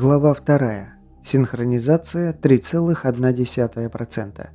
Глава 2. Синхронизация 3,1%.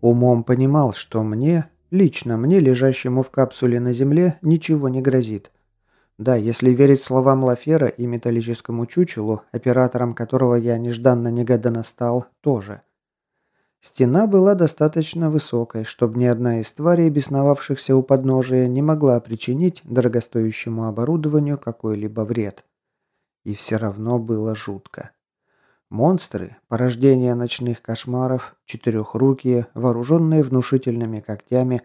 Умом понимал, что мне, лично мне, лежащему в капсуле на Земле, ничего не грозит. Да, если верить словам Лафера и металлическому чучелу, оператором которого я нежданно-негаданно стал, тоже – Стена была достаточно высокой, чтобы ни одна из тварей, бесновавшихся у подножия, не могла причинить дорогостоящему оборудованию какой-либо вред. И все равно было жутко. Монстры, порождение ночных кошмаров, четырехрукие, вооруженные внушительными когтями,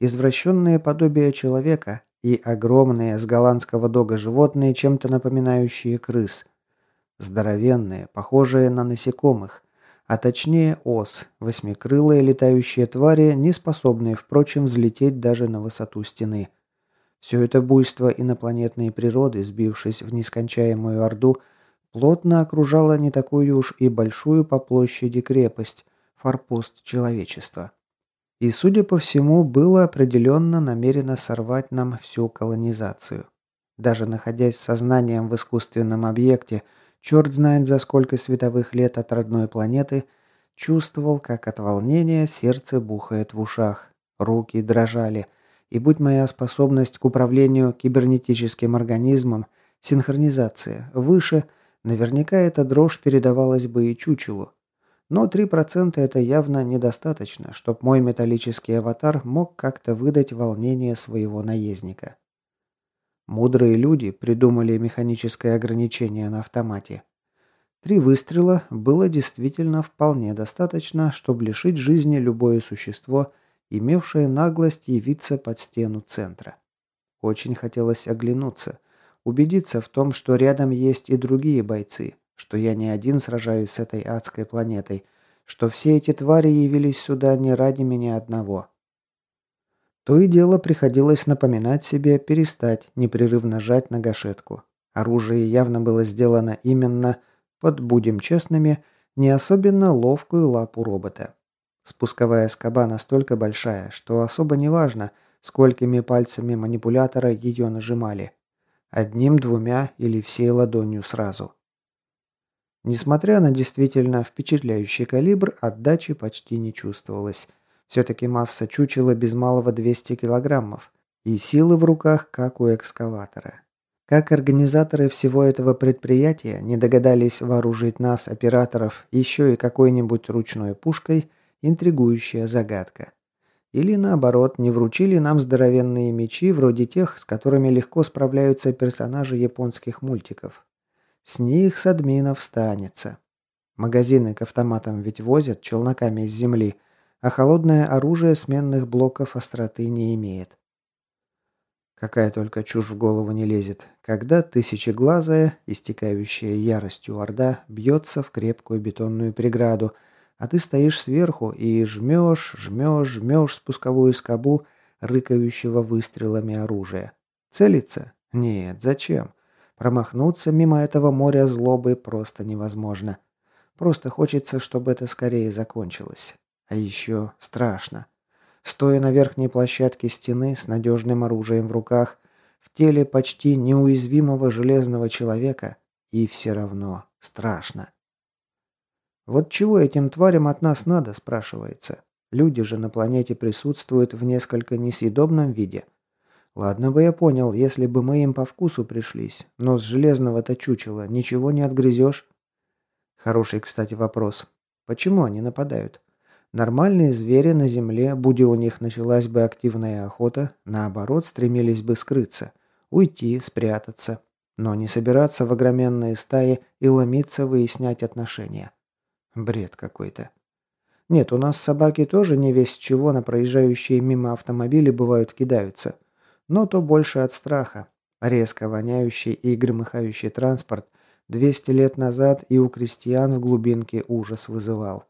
извращенные подобия человека и огромные с голландского дога животные, чем-то напоминающие крыс. Здоровенные, похожие на насекомых, а точнее ос, восьмикрылые летающие твари, не способные, впрочем, взлететь даже на высоту стены. Все это буйство инопланетной природы, сбившись в нескончаемую орду, плотно окружало не такую уж и большую по площади крепость, форпост человечества. И, судя по всему, было определенно намерено сорвать нам всю колонизацию. Даже находясь сознанием в искусственном объекте – черт знает за сколько световых лет от родной планеты, чувствовал, как от волнения сердце бухает в ушах, руки дрожали, и будь моя способность к управлению кибернетическим организмом, синхронизация, выше, наверняка эта дрожь передавалась бы и чучелу. Но 3% это явно недостаточно, чтобы мой металлический аватар мог как-то выдать волнение своего наездника. Мудрые люди придумали механическое ограничение на автомате. Три выстрела было действительно вполне достаточно, чтобы лишить жизни любое существо, имевшее наглость явиться под стену центра. Очень хотелось оглянуться, убедиться в том, что рядом есть и другие бойцы, что я не один сражаюсь с этой адской планетой, что все эти твари явились сюда не ради меня одного. То и дело приходилось напоминать себе перестать непрерывно жать на гашетку. Оружие явно было сделано именно под, будем честными, не особенно ловкую лапу робота. Спусковая скоба настолько большая, что особо не важно, сколькими пальцами манипулятора ее нажимали. Одним, двумя или всей ладонью сразу. Несмотря на действительно впечатляющий калибр, отдачи почти не чувствовалось. Все-таки масса чучела без малого 200 килограммов. И силы в руках, как у экскаватора. Как организаторы всего этого предприятия не догадались вооружить нас, операторов, еще и какой-нибудь ручной пушкой, интригующая загадка. Или наоборот, не вручили нам здоровенные мечи, вроде тех, с которыми легко справляются персонажи японских мультиков. С них с админов станется. Магазины к автоматам ведь возят челноками с земли, а холодное оружие сменных блоков остроты не имеет. Какая только чушь в голову не лезет, когда тысячеглазая, истекающая яростью орда, бьется в крепкую бетонную преграду, а ты стоишь сверху и жмешь, жмешь, жмешь спусковую скобу рыкающего выстрелами оружия. Целиться? Нет, зачем? Промахнуться мимо этого моря злобы просто невозможно. Просто хочется, чтобы это скорее закончилось. А еще страшно. Стоя на верхней площадке стены с надежным оружием в руках, в теле почти неуязвимого железного человека, и все равно страшно. Вот чего этим тварям от нас надо, спрашивается. Люди же на планете присутствуют в несколько несъедобном виде. Ладно бы я понял, если бы мы им по вкусу пришлись, но с железного-то ничего не отгрызешь. Хороший, кстати, вопрос. Почему они нападают? Нормальные звери на земле, будь у них началась бы активная охота, наоборот, стремились бы скрыться, уйти, спрятаться, но не собираться в огроменные стаи и ломиться выяснять отношения. Бред какой-то. Нет, у нас собаки тоже не весь чего на проезжающие мимо автомобили бывают кидаются. Но то больше от страха. Резко воняющий и громыхающий транспорт 200 лет назад и у крестьян в глубинке ужас вызывал.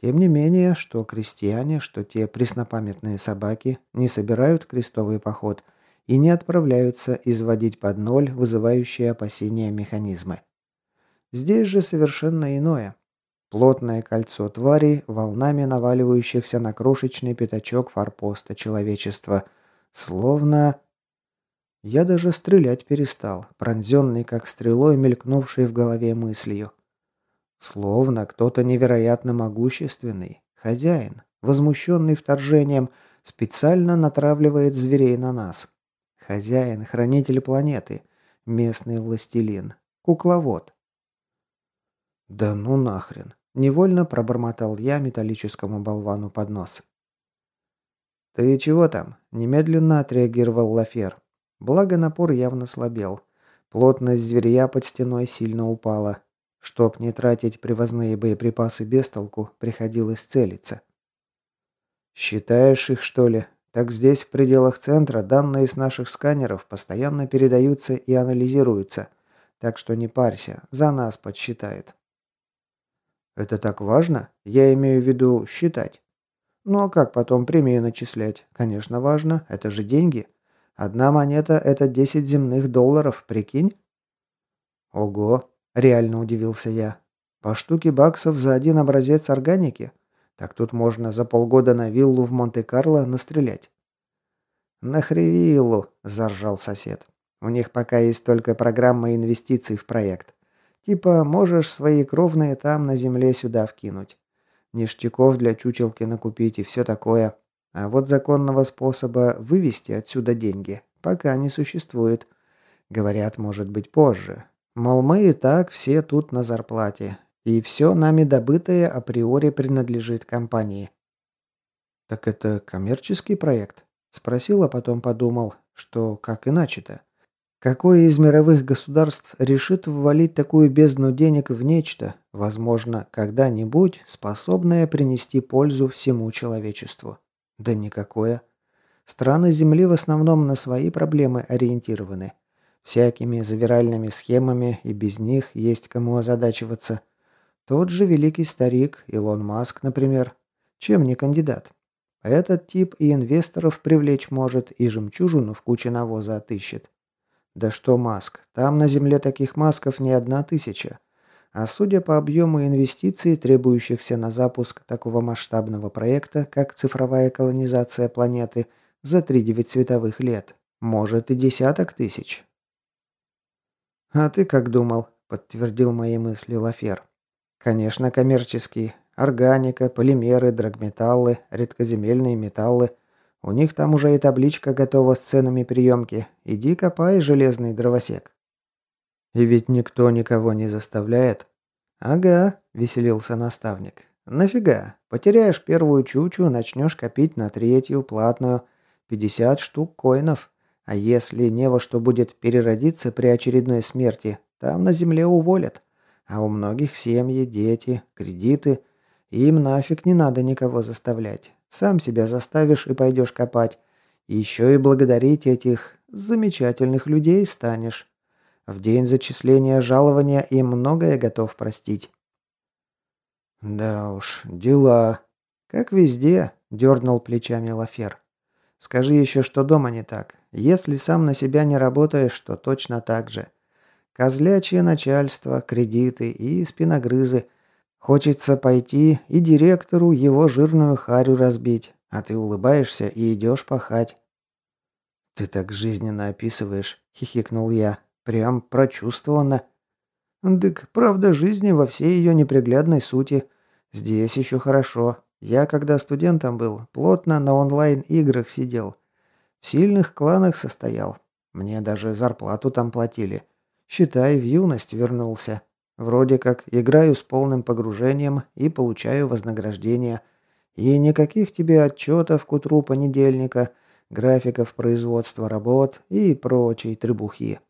Тем не менее, что крестьяне, что те преснопамятные собаки не собирают крестовый поход и не отправляются изводить под ноль вызывающие опасения механизмы. Здесь же совершенно иное. Плотное кольцо тварей, волнами наваливающихся на крошечный пятачок форпоста человечества. Словно... Я даже стрелять перестал, пронзенный как стрелой, мелькнувшей в голове мыслью. Словно кто-то невероятно могущественный, хозяин, возмущенный вторжением, специально натравливает зверей на нас. Хозяин, хранитель планеты, местный властелин, кукловод. Да ну нахрен. Невольно пробормотал я металлическому болвану под нос. «Ты чего там?» – немедленно отреагировал Лафер. Благо напор явно слабел. Плотность зверя под стеной сильно упала. Чтоб не тратить привозные боеприпасы без толку, приходилось целиться. «Считаешь их, что ли? Так здесь, в пределах центра, данные с наших сканеров постоянно передаются и анализируются. Так что не парься, за нас подсчитает». Это так важно? Я имею в виду считать. Ну а как потом премию начислять? Конечно, важно. Это же деньги. Одна монета – это 10 земных долларов, прикинь? Ого, реально удивился я. По штуке баксов за один образец органики? Так тут можно за полгода на виллу в Монте-Карло настрелять. «На хревиллу», – заржал сосед. «У них пока есть только программа инвестиций в проект. Типа, можешь свои кровные там на земле сюда вкинуть. Ништяков для чучелки накупить и все такое. А вот законного способа вывести отсюда деньги пока не существует. Говорят, может быть позже. Мол, мы и так все тут на зарплате. И все нами добытое априори принадлежит компании. «Так это коммерческий проект?» Спросил, а потом подумал, что как иначе-то? Какое из мировых государств решит ввалить такую бездну денег в нечто, возможно, когда-нибудь способное принести пользу всему человечеству? Да никакое. Страны Земли в основном на свои проблемы ориентированы. Всякими завиральными схемами и без них есть кому озадачиваться. Тот же великий старик Илон Маск, например. Чем не кандидат? Этот тип и инвесторов привлечь может, и жемчужину в куче навоза отыщет. Да что маск, там на Земле таких масков не одна тысяча. А судя по объему инвестиций, требующихся на запуск такого масштабного проекта, как цифровая колонизация планеты за 3-9 световых лет, может и десяток тысяч. «А ты как думал?» – подтвердил мои мысли Лафер. «Конечно, коммерческий. Органика, полимеры, драгметаллы, редкоземельные металлы – у них там уже и табличка готова с ценами приемки. Иди копай, железный дровосек. И ведь никто никого не заставляет. Ага, веселился наставник. Нафига? Потеряешь первую чучу, начнешь копить на третью, платную. 50 штук коинов. А если не во что будет переродиться при очередной смерти, там на земле уволят. А у многих семьи, дети, кредиты. Им нафиг не надо никого заставлять. Сам себя заставишь и пойдешь копать. Еще и благодарить этих замечательных людей станешь. В день зачисления жалования им многое готов простить. Да уж, дела. Как везде, дернул плечами Лафер. Скажи еще, что дома не так. Если сам на себя не работаешь, то точно так же. Козлячье начальство, кредиты и спиногрызы – Хочется пойти и директору его жирную харю разбить, а ты улыбаешься и идешь пахать. «Ты так жизненно описываешь», — хихикнул я. «Прям прочувствованно». «Дык, правда жизни во всей ее неприглядной сути. Здесь еще хорошо. Я, когда студентом был, плотно на онлайн-играх сидел. В сильных кланах состоял. Мне даже зарплату там платили. Считай, в юность вернулся. Вроде как играю с полным погружением и получаю вознаграждение. И никаких тебе отчетов к утру понедельника, графиков производства работ и прочей требухи.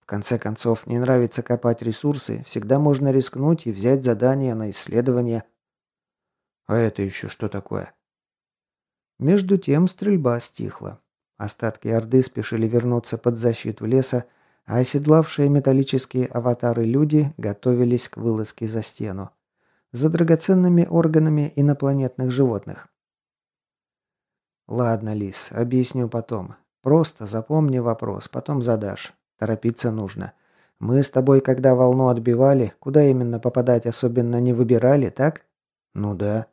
В конце концов, не нравится копать ресурсы, всегда можно рискнуть и взять задание на исследование. А это еще что такое? Между тем стрельба стихла. Остатки Орды спешили вернуться под защиту леса, а оседлавшие металлические аватары люди готовились к вылазке за стену. За драгоценными органами инопланетных животных. «Ладно, Лис, объясню потом. Просто запомни вопрос, потом задашь. Торопиться нужно. Мы с тобой, когда волну отбивали, куда именно попадать особенно не выбирали, так? Ну да.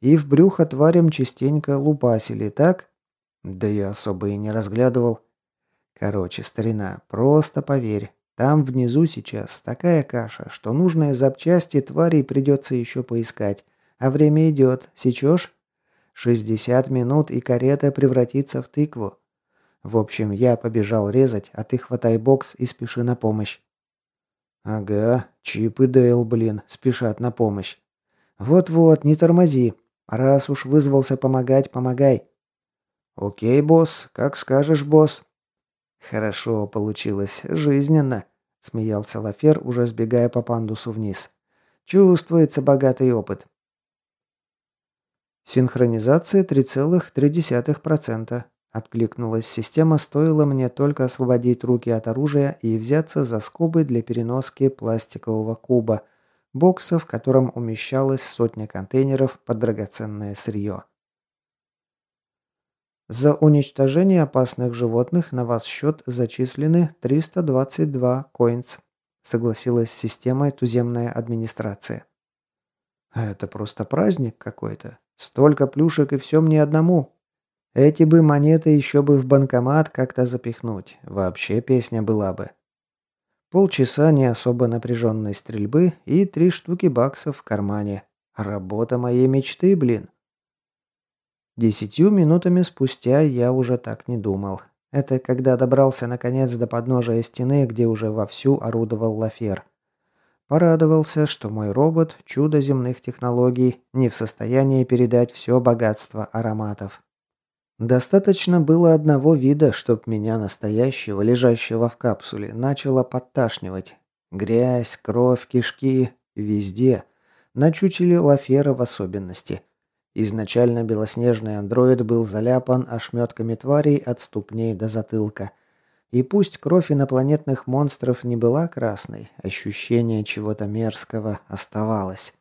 И в брюхо тварям частенько лупасили, так? Да я особо и не разглядывал. Короче, старина, просто поверь. Там внизу сейчас такая каша, что нужные запчасти тварей придется еще поискать. А время идет. Сечешь? 60 минут, и карета превратится в тыкву. В общем, я побежал резать, а ты хватай бокс и спеши на помощь. Ага, Чип и Дейл, блин, спешат на помощь. Вот-вот, не тормози. Раз уж вызвался помогать, помогай. Окей, босс, как скажешь, босс. Хорошо получилось, жизненно, смеялся Лафер, уже сбегая по пандусу вниз. Чувствуется богатый опыт. Синхронизация 3,3%. Откликнулась система, стоило мне только освободить руки от оружия и взяться за скобы для переноски пластикового куба, бокса, в котором умещалась сотня контейнеров под драгоценное сырье. За уничтожение опасных животных на вас счет зачислены 322 коинс, согласилась с системой туземная администрация. Это просто праздник какой-то. Столько плюшек и все мне одному. Эти бы монеты еще бы в банкомат как-то запихнуть. Вообще песня была бы. Полчаса не особо напряженной стрельбы и три штуки баксов в кармане. Работа моей мечты, блин. Десятью минутами спустя я уже так не думал. Это когда добрался наконец до подножия стены, где уже вовсю орудовал Лафер. Порадовался, что мой робот, чудо земных технологий, не в состоянии передать все богатство ароматов. Достаточно было одного вида, чтоб меня настоящего, лежащего в капсуле, начало подташнивать. Грязь, кровь, кишки – везде. На чучеле Лафера в особенности – Изначально белоснежный андроид был заляпан ошметками тварей от ступней до затылка. И пусть кровь инопланетных монстров не была красной, ощущение чего-то мерзкого оставалось.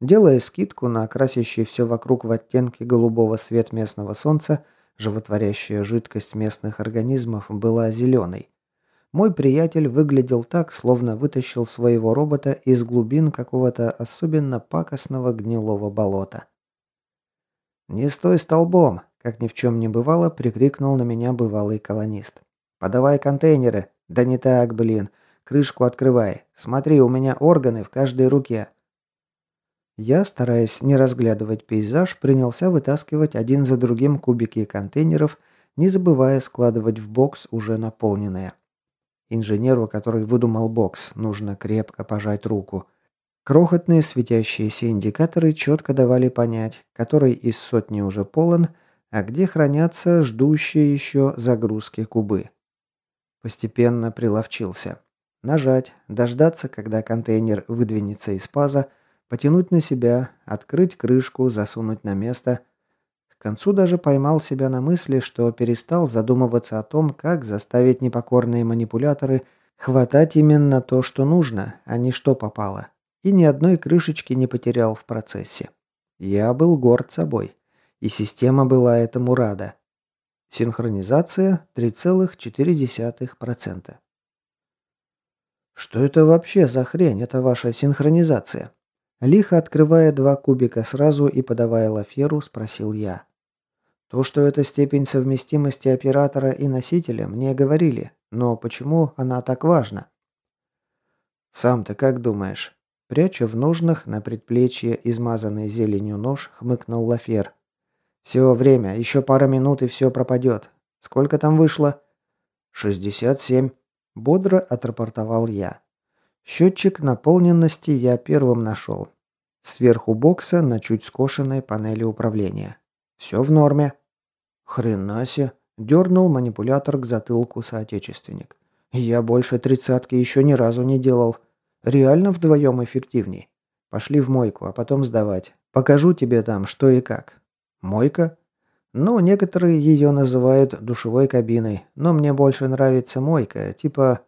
Делая скидку на окрасящий все вокруг в оттенке голубого свет местного солнца, животворящая жидкость местных организмов была зеленой. Мой приятель выглядел так, словно вытащил своего робота из глубин какого-то особенно пакостного гнилого болота. «Не стой столбом!» – как ни в чем не бывало, прикрикнул на меня бывалый колонист. «Подавай контейнеры!» «Да не так, блин! Крышку открывай! Смотри, у меня органы в каждой руке!» Я, стараясь не разглядывать пейзаж, принялся вытаскивать один за другим кубики контейнеров, не забывая складывать в бокс уже наполненные. Инженеру, который выдумал бокс, нужно крепко пожать руку – Крохотные светящиеся индикаторы четко давали понять, который из сотни уже полон, а где хранятся ждущие еще загрузки кубы. Постепенно приловчился. Нажать, дождаться, когда контейнер выдвинется из паза, потянуть на себя, открыть крышку, засунуть на место. К концу даже поймал себя на мысли, что перестал задумываться о том, как заставить непокорные манипуляторы хватать именно то, что нужно, а не что попало и ни одной крышечки не потерял в процессе. Я был горд собой, и система была этому рада. Синхронизация 3,4%. Что это вообще за хрень, это ваша синхронизация? Лихо открывая два кубика сразу и подавая лаферу, спросил я. То, что это степень совместимости оператора и носителя, мне говорили, но почему она так важна? Сам-то как думаешь? Пряча в ножнах на предплечье измазанный зеленью нож, хмыкнул Лафер. «Все, время, еще пара минут и все пропадет. Сколько там вышло?» «Шестьдесят семь», — бодро отрапортовал я. Счетчик наполненности я первым нашел. Сверху бокса на чуть скошенной панели управления. Все в норме. Хренасе, дернул манипулятор к затылку соотечественник. Я больше тридцатки еще ни разу не делал. Реально вдвоем эффективней. Пошли в мойку, а потом сдавать. Покажу тебе там, что и как. Мойка? Ну, некоторые ее называют душевой кабиной, но мне больше нравится мойка, типа...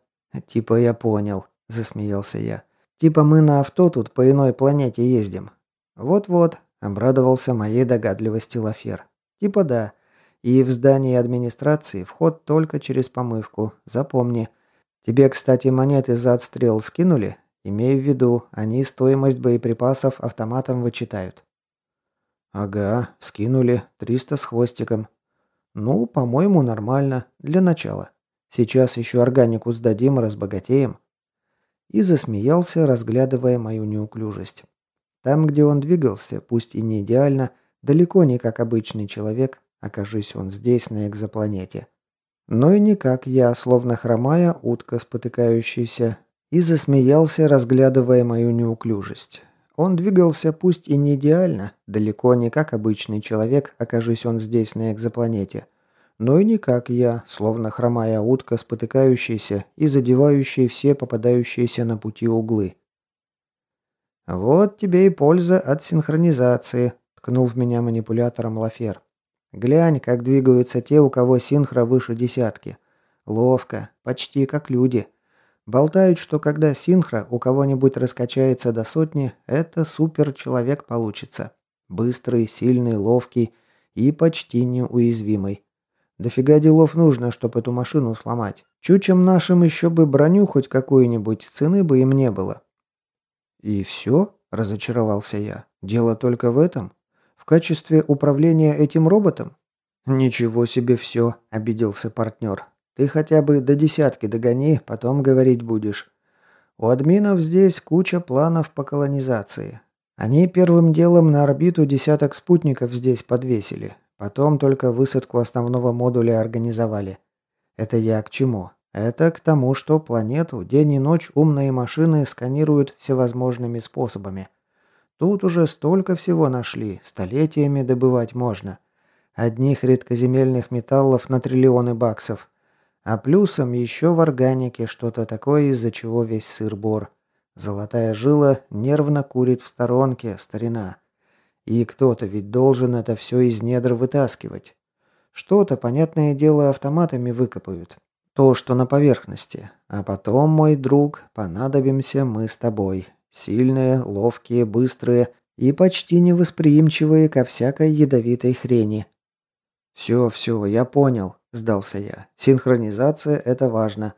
Типа я понял, засмеялся я. Типа мы на авто тут по иной планете ездим. Вот-вот, обрадовался моей догадливости Лафер. Типа да. И в здании администрации вход только через помывку. Запомни. Тебе, кстати, монеты за отстрел скинули? Имей в виду, они стоимость боеприпасов автоматом вычитают. Ага, скинули. Триста с хвостиком. Ну, по-моему, нормально. Для начала. Сейчас еще органику сдадим, разбогатеем. И засмеялся, разглядывая мою неуклюжесть. Там, где он двигался, пусть и не идеально, далеко не как обычный человек, окажись он здесь, на экзопланете. Но и не как я, словно хромая утка спотыкающаяся, и засмеялся, разглядывая мою неуклюжесть. Он двигался пусть и не идеально, далеко не как обычный человек, окажись он здесь, на экзопланете, но и не как я, словно хромая утка, спотыкающаяся и задевающая все попадающиеся на пути углы. «Вот тебе и польза от синхронизации», — ткнул в меня манипулятором Лафер. «Глянь, как двигаются те, у кого синхро выше десятки. Ловко, почти как люди». Болтают, что когда синхро у кого-нибудь раскачается до сотни, это супер-человек получится. Быстрый, сильный, ловкий и почти неуязвимый. Дофига делов нужно, чтобы эту машину сломать. Чучем нашим еще бы броню хоть какую-нибудь, цены бы им не было. И все? Разочаровался я. Дело только в этом? Качестве управления этим роботом? Ничего себе все, обиделся партнер. Ты хотя бы до десятки догони, потом говорить будешь. У админов здесь куча планов по колонизации. Они первым делом на орбиту десяток спутников здесь подвесили. Потом только высадку основного модуля организовали. Это я к чему? Это к тому, что планету день и ночь умные машины сканируют всевозможными способами. Тут уже столько всего нашли, столетиями добывать можно. Одних редкоземельных металлов на триллионы баксов. А плюсом еще в органике что-то такое, из-за чего весь сыр-бор. Золотая жила нервно курит в сторонке, старина. И кто-то ведь должен это все из недр вытаскивать. Что-то, понятное дело, автоматами выкопают. То, что на поверхности. А потом, мой друг, понадобимся мы с тобой. Сильные, ловкие, быстрые и почти невосприимчивые ко всякой ядовитой хрени. «Все, все, я понял», – сдался я. «Синхронизация – это важно.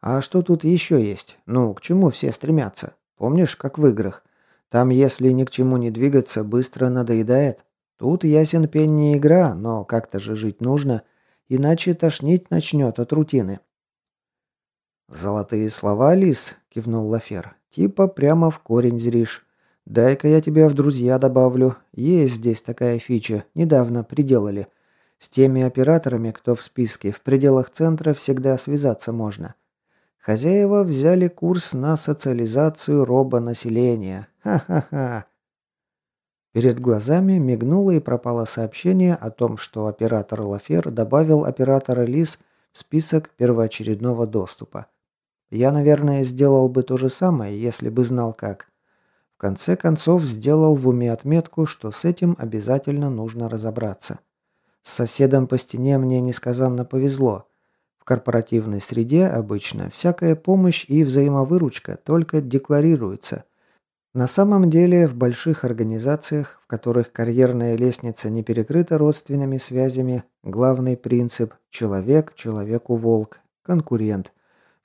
А что тут еще есть? Ну, к чему все стремятся? Помнишь, как в играх? Там, если ни к чему не двигаться, быстро надоедает. Тут ясен пень не игра, но как-то же жить нужно, иначе тошнить начнет от рутины». «Золотые слова, Лис», – кивнул Лафер. «Типа прямо в корень зришь. Дай-ка я тебя в друзья добавлю. Есть здесь такая фича. Недавно приделали». С теми операторами, кто в списке, в пределах центра всегда связаться можно. Хозяева взяли курс на социализацию робонаселения. Ха-ха-ха. Перед глазами мигнуло и пропало сообщение о том, что оператор Лафер добавил оператора Лис в список первоочередного доступа. Я, наверное, сделал бы то же самое, если бы знал как. В конце концов, сделал в уме отметку, что с этим обязательно нужно разобраться. С соседом по стене мне несказанно повезло. В корпоративной среде обычно всякая помощь и взаимовыручка только декларируется. На самом деле в больших организациях, в которых карьерная лестница не перекрыта родственными связями, главный принцип – человек человеку волк, конкурент.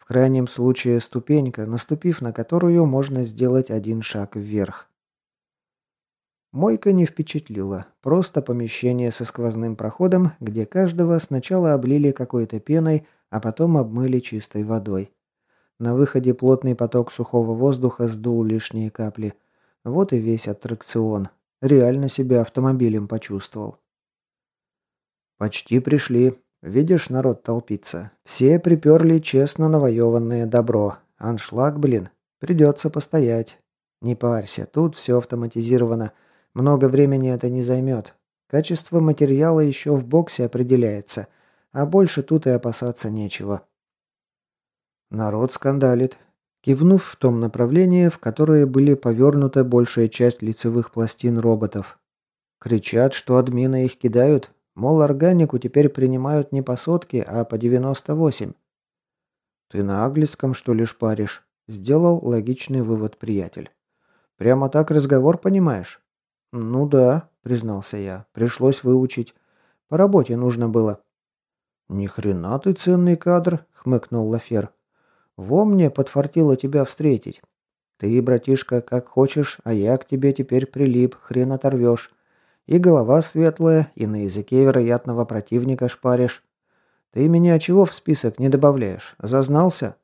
Крайнем случае ступенька, наступив на которую можно сделать один шаг вверх. Мойка не впечатлила. Просто помещение со сквозным проходом, где каждого сначала облили какой-то пеной, а потом обмыли чистой водой. На выходе плотный поток сухого воздуха сдул лишние капли. Вот и весь аттракцион. Реально себя автомобилем почувствовал. «Почти пришли. Видишь, народ толпится. Все приперли честно навоеванное добро. Аншлаг, блин. Придется постоять. Не парься, тут все автоматизировано». Много времени это не займет. Качество материала еще в боксе определяется, а больше тут и опасаться нечего. Народ скандалит. Кивнув в том направлении, в которое были повернута большая часть лицевых пластин роботов. Кричат, что админы их кидают, мол, органику теперь принимают не по сотке, а по 98. «Ты на английском, что ли, шпаришь?» – сделал логичный вывод приятель. «Прямо так разговор понимаешь?» «Ну да», — признался я. «Пришлось выучить. По работе нужно было». «Ни хрена ты ценный кадр», — хмыкнул Лафер. «Во мне подфартило тебя встретить. Ты, братишка, как хочешь, а я к тебе теперь прилип, хрен оторвешь. И голова светлая, и на языке вероятного противника шпаришь. Ты меня чего в список не добавляешь? Зазнался?»